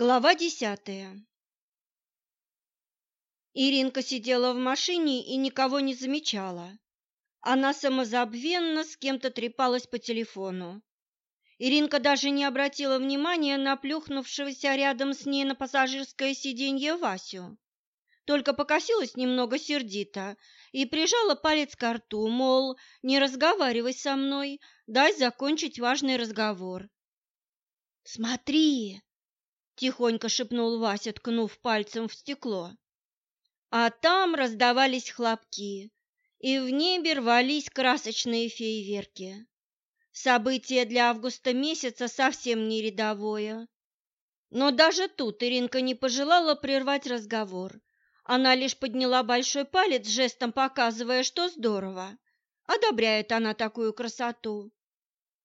Глава десятая Иринка сидела в машине и никого не замечала. Она самозабвенно с кем-то трепалась по телефону. Иринка даже не обратила внимания на плюхнувшегося рядом с ней на пассажирское сиденье Васю. Только покосилась немного сердито и прижала палец к рту, мол, не разговаривай со мной, дай закончить важный разговор. «Смотри!» Тихонько шепнул Вася, ткнув пальцем в стекло. А там раздавались хлопки, и в небе рвались красочные фейерверки. Событие для августа месяца совсем не рядовое. Но даже тут Иринка не пожелала прервать разговор. Она лишь подняла большой палец, жестом показывая, что здорово. Одобряет она такую красоту.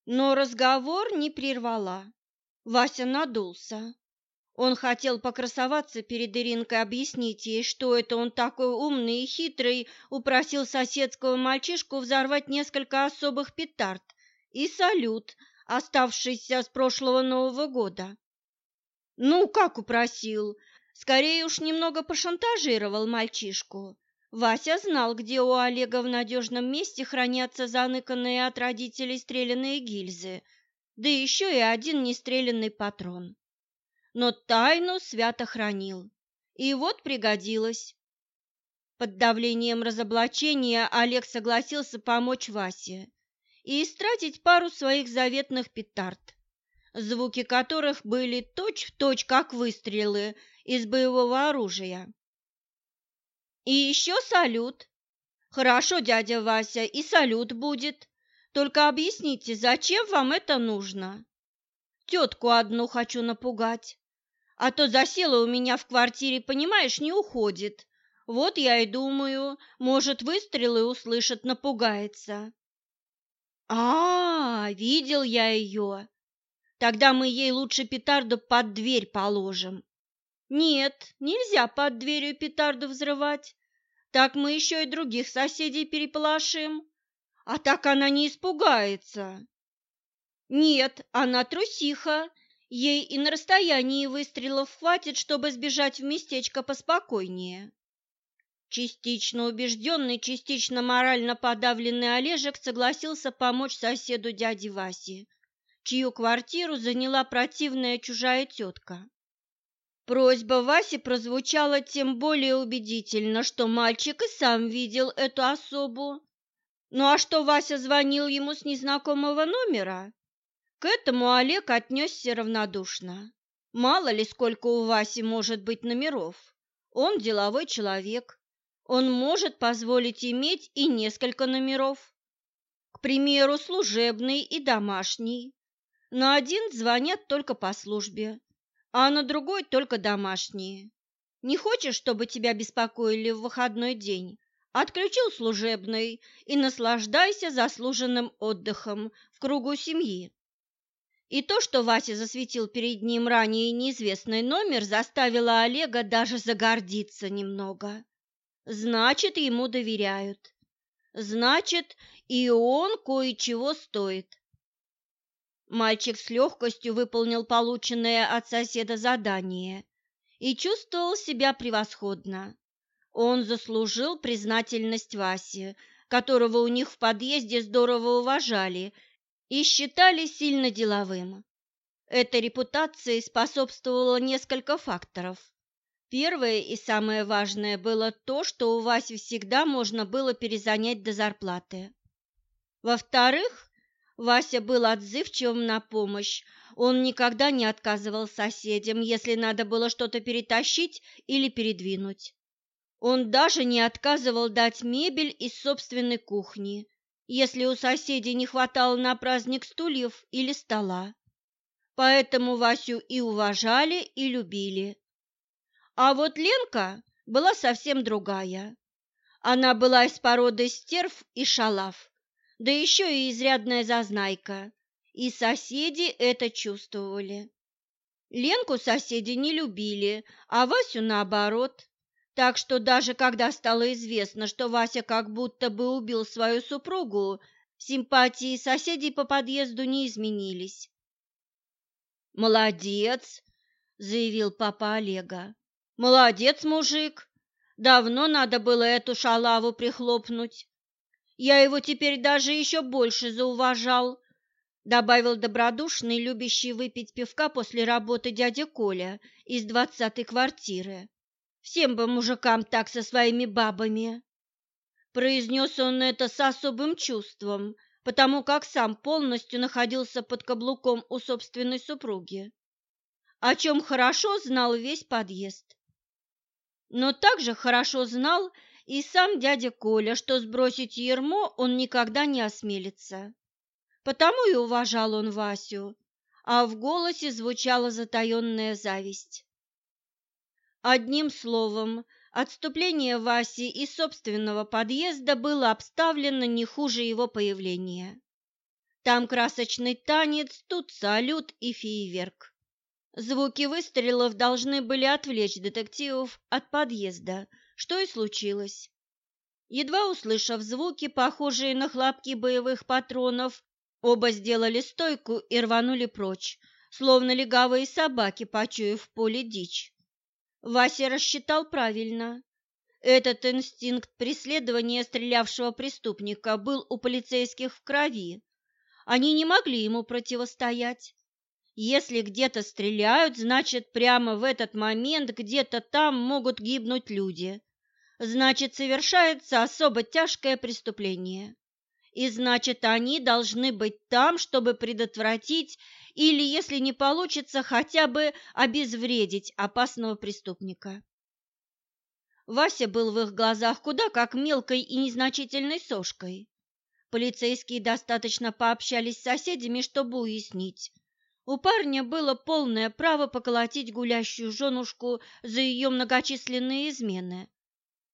Но разговор не прервала. Вася надулся. Он хотел покрасоваться перед Иринкой, объяснить ей, что это он такой умный и хитрый, упросил соседского мальчишку взорвать несколько особых петард и салют, оставшийся с прошлого Нового года. Ну, как упросил? Скорее уж немного пошантажировал мальчишку. Вася знал, где у Олега в надежном месте хранятся заныканные от родителей стрелянные гильзы, да еще и один нестрелянный патрон но тайну свято хранил. И вот пригодилось. Под давлением разоблачения Олег согласился помочь Васе и истратить пару своих заветных петард, звуки которых были точь-в-точь, точь, как выстрелы из боевого оружия. И еще салют. Хорошо, дядя Вася, и салют будет. Только объясните, зачем вам это нужно? Тетку одну хочу напугать. А то засела у меня в квартире, понимаешь, не уходит. Вот я и думаю, может, выстрелы услышит, напугается. А, -а, -а видел я ее. Тогда мы ей лучше петарду под дверь положим. Нет, нельзя под дверью петарду взрывать. Так мы еще и других соседей переполошим. А так она не испугается. Нет, она трусиха Ей и на расстоянии выстрелов хватит, чтобы сбежать в местечко поспокойнее. Частично убежденный, частично морально подавленный Олежек согласился помочь соседу дяди Васе, чью квартиру заняла противная чужая тетка. Просьба Васи прозвучала тем более убедительно, что мальчик и сам видел эту особу. Ну а что Вася звонил ему с незнакомого номера? К этому Олег отнесся равнодушно. Мало ли, сколько у Васи может быть номеров. Он деловой человек. Он может позволить иметь и несколько номеров. К примеру, служебный и домашний. На один звонят только по службе, а на другой только домашние. Не хочешь, чтобы тебя беспокоили в выходной день? Отключил служебный и наслаждайся заслуженным отдыхом в кругу семьи. И то, что Вася засветил перед ним ранее неизвестный номер, заставило Олега даже загордиться немного. Значит, ему доверяют. Значит, и он кое-чего стоит. Мальчик с легкостью выполнил полученное от соседа задание и чувствовал себя превосходно. Он заслужил признательность Васи, которого у них в подъезде здорово уважали и считали сильно деловым. Этой репутации способствовало несколько факторов. Первое и самое важное было то, что у Васи всегда можно было перезанять до зарплаты. Во-вторых, Вася был отзывчивым на помощь. Он никогда не отказывал соседям, если надо было что-то перетащить или передвинуть. Он даже не отказывал дать мебель из собственной кухни, если у соседей не хватало на праздник стульев или стола. Поэтому Васю и уважали, и любили. А вот Ленка была совсем другая. Она была из породы стерв и шалав, да еще и изрядная зазнайка, и соседи это чувствовали. Ленку соседи не любили, а Васю наоборот. Так что даже когда стало известно, что Вася как будто бы убил свою супругу, симпатии соседей по подъезду не изменились. «Молодец! – заявил папа Олега. «Молодец, мужик! Давно надо было эту шалаву прихлопнуть. Я его теперь даже еще больше зауважал», – добавил добродушный, любящий выпить пивка после работы дядя Коля из двадцатой квартиры. «Всем бы мужикам так со своими бабами!» Произнес он это с особым чувством, потому как сам полностью находился под каблуком у собственной супруги о чем хорошо знал весь подъезд. Но также хорошо знал и сам дядя Коля, что сбросить ермо он никогда не осмелится. Потому и уважал он Васю, а в голосе звучала затаенная зависть. Одним словом, отступление Васи из собственного подъезда было обставлено не хуже его появления. Там красочный танец, тут салют и фейерверк. Звуки выстрелов должны были отвлечь детективов от подъезда, что и случилось. Едва услышав звуки, похожие на хлопки боевых патронов, оба сделали стойку и рванули прочь, словно легавые собаки, почуяв в поле дичь. Вася рассчитал правильно. Этот инстинкт преследования стрелявшего преступника был у полицейских в крови. Они не могли ему противостоять. Если где-то стреляют, значит, прямо в этот момент где-то там могут гибнуть люди. Значит, совершается особо тяжкое преступление. И значит, они должны быть там, чтобы предотвратить или, если не получится, хотя бы обезвредить опасного преступника. Вася был в их глазах куда как мелкой и незначительной сошкой. Полицейские достаточно пообщались с соседями, чтобы уяснить, у парня было полное право поколотить гулящую женушку за ее многочисленные измены.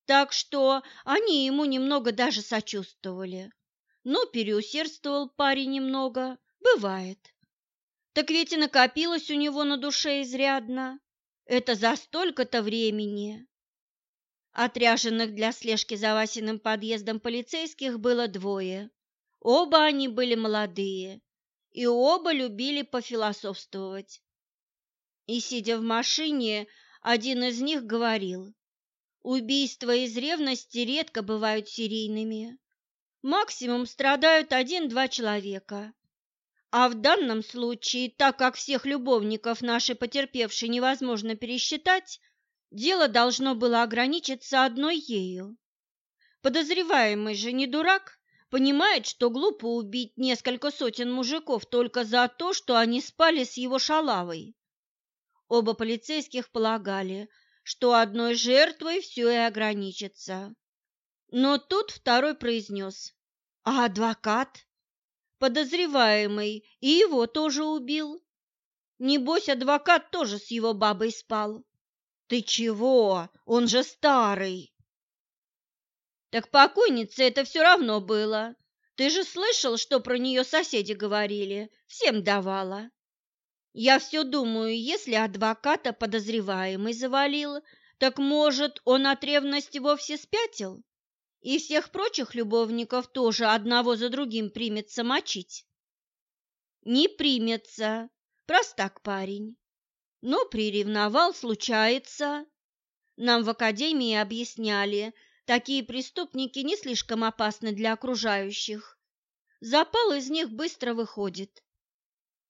Так что они ему немного даже сочувствовали. Но переусердствовал парень немного, бывает. Так ведь и накопилось у него на душе изрядно. Это за столько-то времени. Отряженных для слежки за Васиным подъездом полицейских было двое. Оба они были молодые и оба любили пофилософствовать. И, сидя в машине, один из них говорил, убийства из ревности редко бывают серийными. Максимум страдают один-два человека. А в данном случае, так как всех любовников нашей потерпевшей невозможно пересчитать, дело должно было ограничиться одной ею. Подозреваемый же не дурак, Понимает, что глупо убить несколько сотен мужиков только за то, что они спали с его шалавой. Оба полицейских полагали, что одной жертвой все и ограничится. Но тут второй произнес. А адвокат? Подозреваемый, и его тоже убил. Небось, адвокат тоже с его бабой спал. Ты чего? Он же старый. Так покойнице это все равно было. Ты же слышал, что про нее соседи говорили, всем давала. Я все думаю, если адвоката подозреваемый завалил, так, может, он от ревности вовсе спятил? И всех прочих любовников тоже одного за другим примется мочить? Не примется, простак парень. Но приревновал, случается. Нам в академии объясняли, Такие преступники не слишком опасны для окружающих. Запал из них быстро выходит.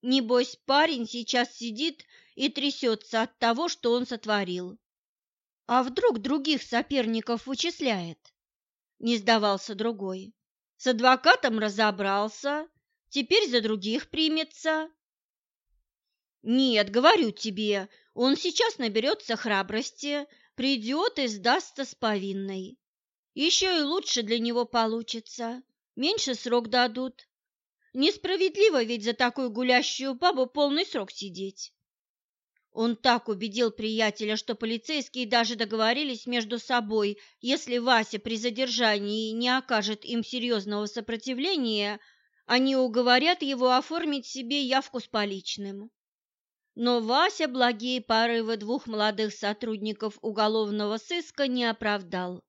Небось, парень сейчас сидит и трясется от того, что он сотворил. А вдруг других соперников вычисляет? Не сдавался другой. С адвокатом разобрался, теперь за других примется. Нет, говорю тебе, он сейчас наберется храбрости, придет и сдастся с повинной. Еще и лучше для него получится, меньше срок дадут. Несправедливо ведь за такую гулящую бабу полный срок сидеть. Он так убедил приятеля, что полицейские даже договорились между собой, если Вася при задержании не окажет им серьезного сопротивления, они уговорят его оформить себе явку с поличным. Но Вася благие порывы двух молодых сотрудников уголовного сыска не оправдал.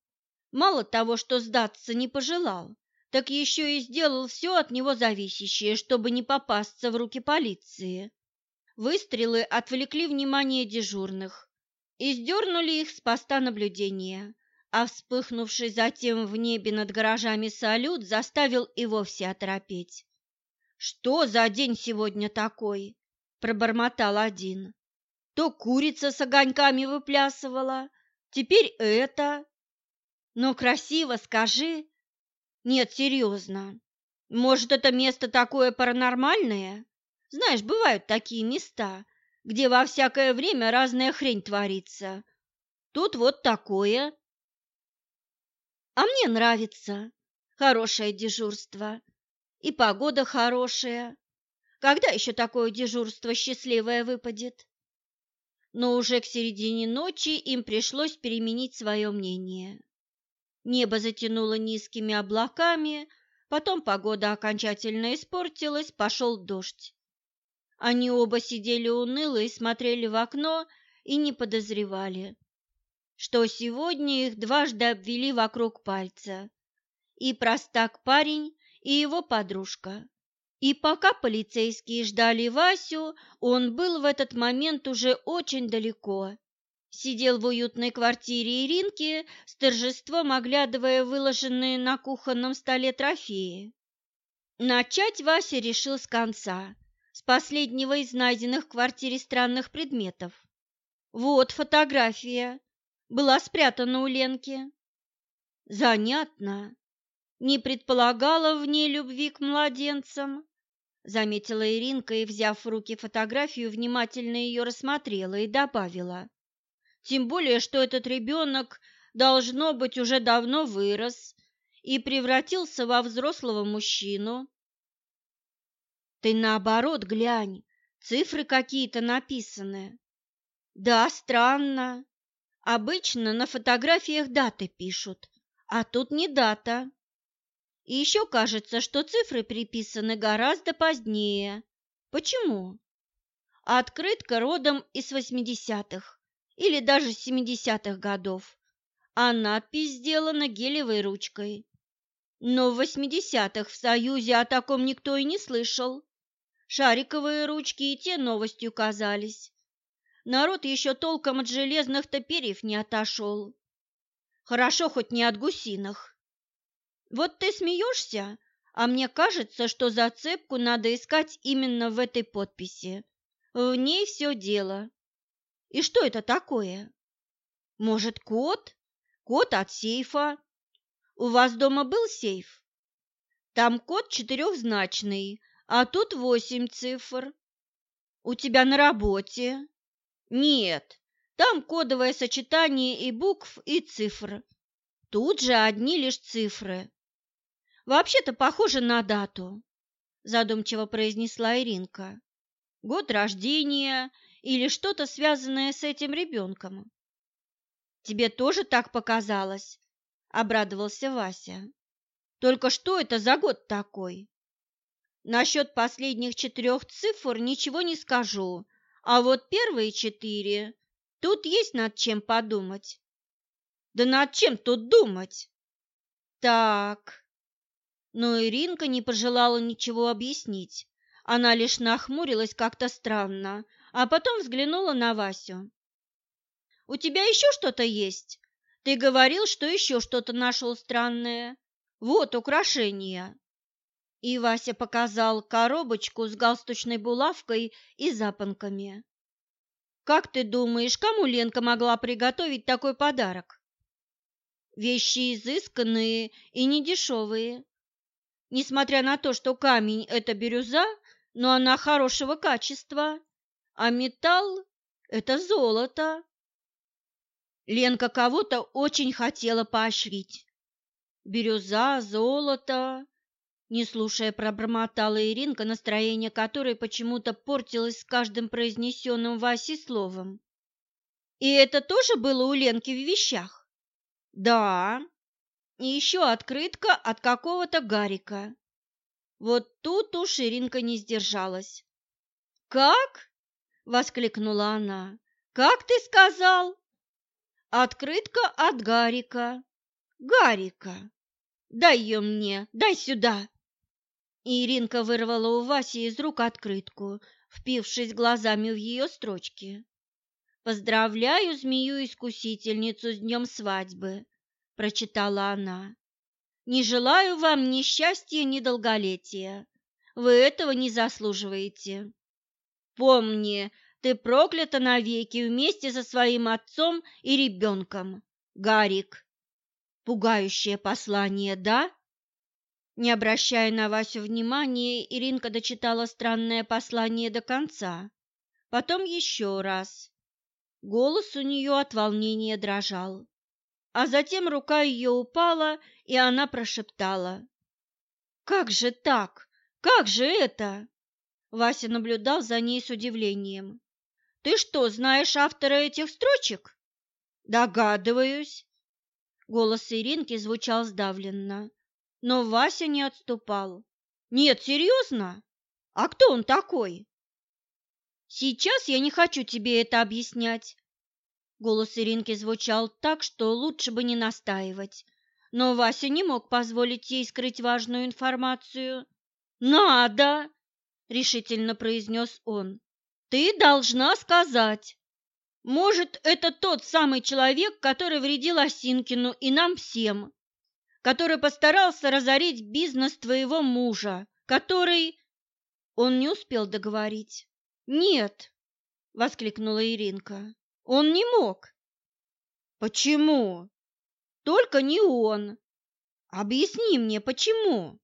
Мало того, что сдаться не пожелал, так еще и сделал все от него зависящее, чтобы не попасться в руки полиции. Выстрелы отвлекли внимание дежурных и сдернули их с поста наблюдения, а вспыхнувший затем в небе над гаражами салют заставил и вовсе оторопеть. «Что за день сегодня такой?» – пробормотал один. «То курица с огоньками выплясывала, теперь это. Но красиво, скажи». «Нет, серьезно. Может, это место такое паранормальное? Знаешь, бывают такие места, где во всякое время разная хрень творится. Тут вот такое». А мне нравится. Хорошее дежурство. И погода хорошая. Когда еще такое дежурство счастливое выпадет? Но уже к середине ночи им пришлось переменить свое мнение. Небо затянуло низкими облаками, потом погода окончательно испортилась, пошел дождь. Они оба сидели уныло и смотрели в окно и не подозревали, что сегодня их дважды обвели вокруг пальца. И простак парень, и его подружка. И пока полицейские ждали Васю, он был в этот момент уже очень далеко. Сидел в уютной квартире Иринки, с торжеством оглядывая выложенные на кухонном столе трофеи. Начать Вася решил с конца, с последнего из найденных в квартире странных предметов. Вот фотография, была спрятана у Ленки. Занятно. Не предполагала в ней любви к младенцам, заметила Иринка и, взяв в руки фотографию, внимательно ее рассмотрела и добавила. Тем более, что этот ребенок, должно быть, уже давно вырос и превратился во взрослого мужчину. Ты наоборот глянь, цифры какие-то написаны. Да, странно. Обычно на фотографиях даты пишут, а тут не дата. И еще кажется, что цифры приписаны гораздо позднее. Почему? Открытка родом из 80-х или даже 70-х годов, а надпись сделана гелевой ручкой. Но в 80-х в Союзе о таком никто и не слышал. Шариковые ручки и те новостью казались. Народ еще толком от железных-то перьев не отошел. Хорошо хоть не от гусиных. Вот ты смеешься, а мне кажется, что зацепку надо искать именно в этой подписи. В ней все дело. И что это такое? Может, код? Код от сейфа. У вас дома был сейф? Там код четырехзначный, а тут восемь цифр. У тебя на работе нет, там кодовое сочетание и букв, и цифр. Тут же одни лишь цифры. Вообще-то похоже на дату, задумчиво произнесла Иринка. Год рождения или что-то связанное с этим ребенком. Тебе тоже так показалось? Обрадовался Вася. Только что это за год такой? Насчет последних четырех цифр ничего не скажу, а вот первые четыре, тут есть над чем подумать. Да над чем тут думать? Так. Но Иринка не пожелала ничего объяснить. Она лишь нахмурилась как-то странно, а потом взглянула на Васю. «У тебя еще что-то есть? Ты говорил, что еще что-то нашел странное. Вот украшение». И Вася показал коробочку с галстучной булавкой и запонками. «Как ты думаешь, кому Ленка могла приготовить такой подарок?» «Вещи изысканные и недешевые. Несмотря на то, что камень – это бирюза, но она хорошего качества, а металл – это золото». Ленка кого-то очень хотела поощрить. Бирюза, золото, не слушая, пробормотала Иринка, настроение которой почему-то портилось с каждым произнесенным Васей словом. «И это тоже было у Ленки в вещах?» «Да. И еще открытка от какого-то Гарика». Вот тут уж Иринка не сдержалась. «Как?» — воскликнула она. «Как ты сказал?» «Открытка от Гарика». «Гарика! Дай ее мне, дай сюда!» Иринка вырвала у Васи из рук открытку, впившись глазами в ее строчки. «Поздравляю змею-искусительницу с днем свадьбы», – прочитала она. «Не желаю вам ни счастья, ни долголетия. Вы этого не заслуживаете. Помни, ты проклята навеки вместе со своим отцом и ребенком, Гарик. Пугающее послание, да?» Не обращая на Васю внимания, Иринка дочитала странное послание до конца. Потом еще раз. Голос у нее от волнения дрожал. А затем рука ее упала, и она прошептала. «Как же так? Как же это?» Вася наблюдал за ней с удивлением. «Ты что, знаешь автора этих строчек?» «Догадываюсь». Голос Иринки звучал сдавленно. Но Вася не отступал. «Нет, серьезно? А кто он такой?» «Сейчас я не хочу тебе это объяснять». Голос Иринки звучал так, что лучше бы не настаивать. Но Вася не мог позволить ей скрыть важную информацию. «Надо!» – решительно произнес он. «Ты должна сказать. Может, это тот самый человек, который вредил Осинкину и нам всем который постарался разорить бизнес твоего мужа, который...» Он не успел договорить. «Нет!» — воскликнула Иринка. «Он не мог!» «Почему?» «Только не он!» «Объясни мне, почему?»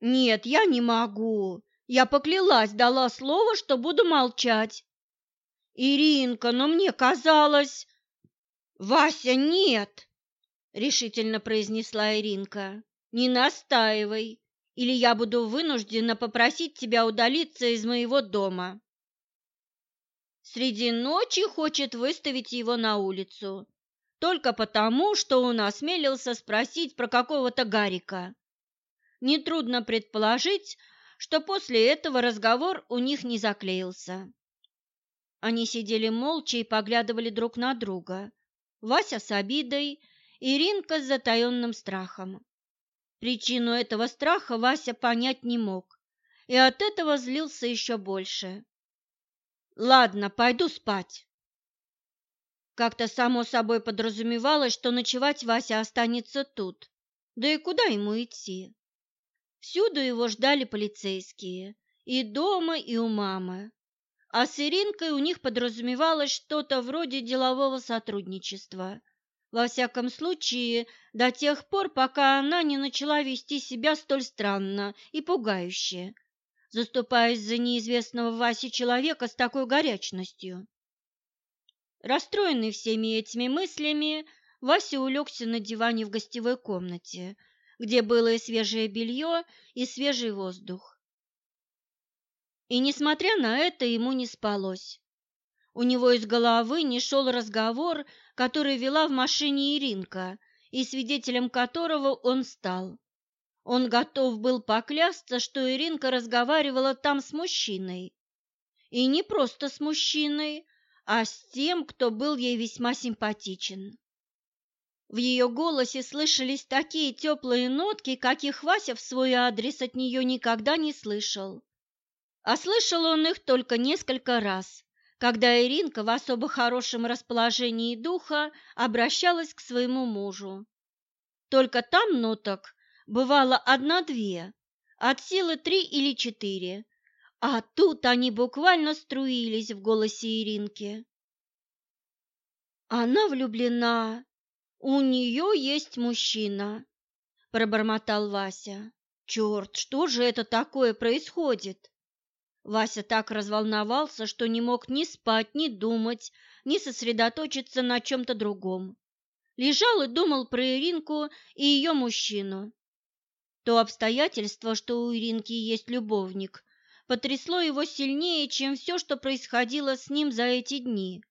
«Нет, я не могу. Я поклялась, дала слово, что буду молчать». «Иринка, но мне казалось...» «Вася, нет!» Решительно произнесла Иринка. Не настаивай, или я буду вынуждена попросить тебя удалиться из моего дома. Среди ночи хочет выставить его на улицу, только потому, что он осмелился спросить про какого-то Гарика. Нетрудно предположить, что после этого разговор у них не заклеился. Они сидели молча и поглядывали друг на друга. Вася с обидой, Иринка с затаенным страхом. Причину этого страха Вася понять не мог, и от этого злился еще больше. «Ладно, пойду спать». Как-то само собой подразумевалось, что ночевать Вася останется тут. Да и куда ему идти? Всюду его ждали полицейские, и дома, и у мамы. А с Иринкой у них подразумевалось что-то вроде делового сотрудничества – во всяком случае, до тех пор, пока она не начала вести себя столь странно и пугающе, заступаясь за неизвестного Васе человека с такой горячностью. Расстроенный всеми этими мыслями, Вася улегся на диване в гостевой комнате, где было и свежее белье, и свежий воздух. И, несмотря на это, ему не спалось. У него из головы не шел разговор, который вела в машине Иринка, и свидетелем которого он стал. Он готов был поклясться, что Иринка разговаривала там с мужчиной. И не просто с мужчиной, а с тем, кто был ей весьма симпатичен. В ее голосе слышались такие теплые нотки, каких Вася в свой адрес от нее никогда не слышал. А слышал он их только несколько раз, когда Иринка в особо хорошем расположении духа обращалась к своему мужу. Только там ноток бывало одна-две, от силы три или четыре, а тут они буквально струились в голосе Иринки. «Она влюблена, у нее есть мужчина», – пробормотал Вася. «Черт, что же это такое происходит?» Вася так разволновался, что не мог ни спать, ни думать, ни сосредоточиться на чем-то другом. Лежал и думал про Иринку и ее мужчину. То обстоятельство, что у Иринки есть любовник, потрясло его сильнее, чем все, что происходило с ним за эти дни.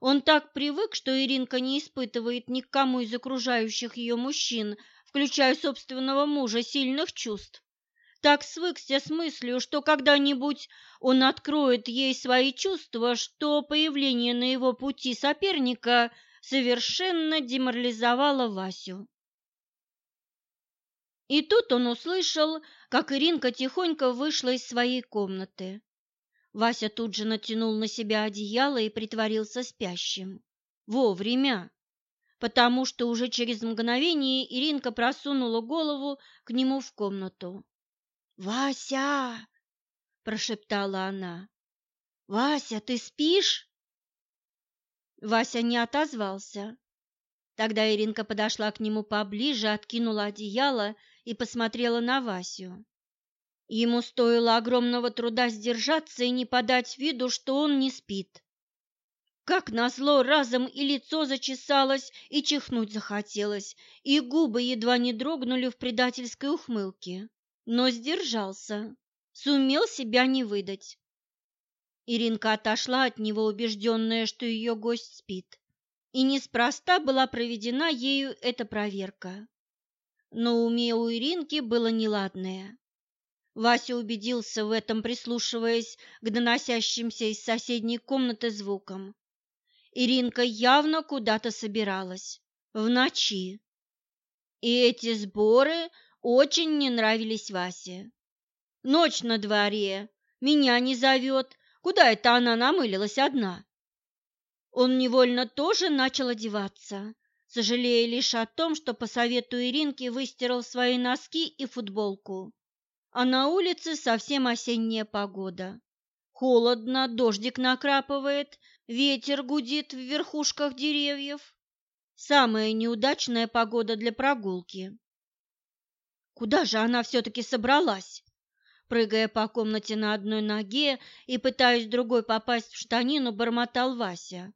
Он так привык, что Иринка не испытывает никому из окружающих ее мужчин, включая собственного мужа, сильных чувств так свыкся с мыслью, что когда-нибудь он откроет ей свои чувства, что появление на его пути соперника совершенно деморализовало Васю. И тут он услышал, как Иринка тихонько вышла из своей комнаты. Вася тут же натянул на себя одеяло и притворился спящим. Вовремя, потому что уже через мгновение Иринка просунула голову к нему в комнату. «Вася!» – прошептала она. «Вася, ты спишь?» Вася не отозвался. Тогда Иринка подошла к нему поближе, откинула одеяло и посмотрела на Васю. Ему стоило огромного труда сдержаться и не подать виду, что он не спит. Как назло, разом и лицо зачесалось, и чихнуть захотелось, и губы едва не дрогнули в предательской ухмылке. Но сдержался, сумел себя не выдать. Иринка отошла от него, убежденная, что ее гость спит. И неспроста была проведена ею эта проверка. Но уме у Иринки было неладное. Вася убедился в этом, прислушиваясь к доносящимся из соседней комнаты звукам. Иринка явно куда-то собиралась. В ночи. И эти сборы очень не нравились Васе. Ночь на дворе, меня не зовет. Куда это она намылилась одна? Он невольно тоже начал одеваться, сожалея лишь о том, что по совету Иринки выстирал свои носки и футболку а на улице совсем осенняя погода. Холодно, дождик накрапывает, ветер гудит в верхушках деревьев. Самая неудачная погода для прогулки. Куда же она все-таки собралась? Прыгая по комнате на одной ноге и пытаясь другой попасть в штанину, бормотал Вася.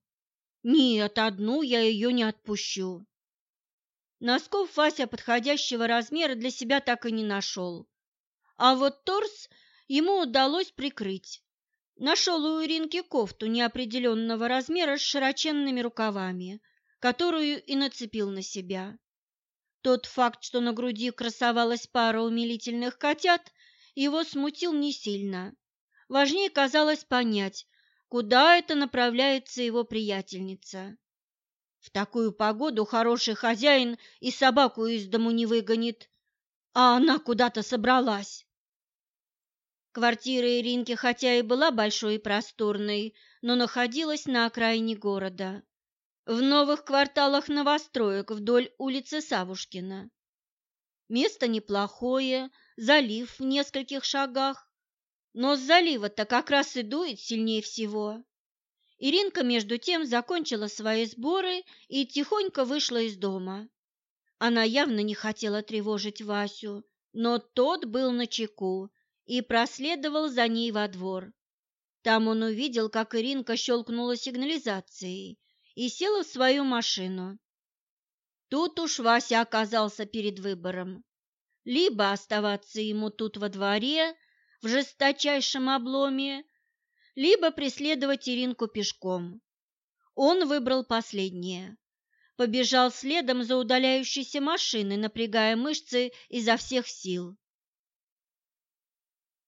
«Нет, одну я ее не отпущу». Носков Вася подходящего размера для себя так и не нашел. А вот торс ему удалось прикрыть. Нашел у Иринки кофту неопределенного размера с широченными рукавами, которую и нацепил на себя. Тот факт, что на груди красовалась пара умилительных котят, его смутил не сильно. Важнее казалось понять, куда это направляется его приятельница. В такую погоду хороший хозяин и собаку из дому не выгонит, а она куда-то собралась. Квартира Иринки хотя и была большой и просторной, но находилась на окраине города, в новых кварталах новостроек вдоль улицы Савушкина. Место неплохое, залив в нескольких шагах, но с залива-то как раз и дует сильнее всего. Иринка, между тем, закончила свои сборы и тихонько вышла из дома. Она явно не хотела тревожить Васю, но тот был на чеку и проследовал за ней во двор. Там он увидел, как Иринка щелкнула сигнализацией и села в свою машину. Тут уж Вася оказался перед выбором. Либо оставаться ему тут во дворе, в жесточайшем обломе, либо преследовать Иринку пешком. Он выбрал последнее. Побежал следом за удаляющейся машиной, напрягая мышцы изо всех сил.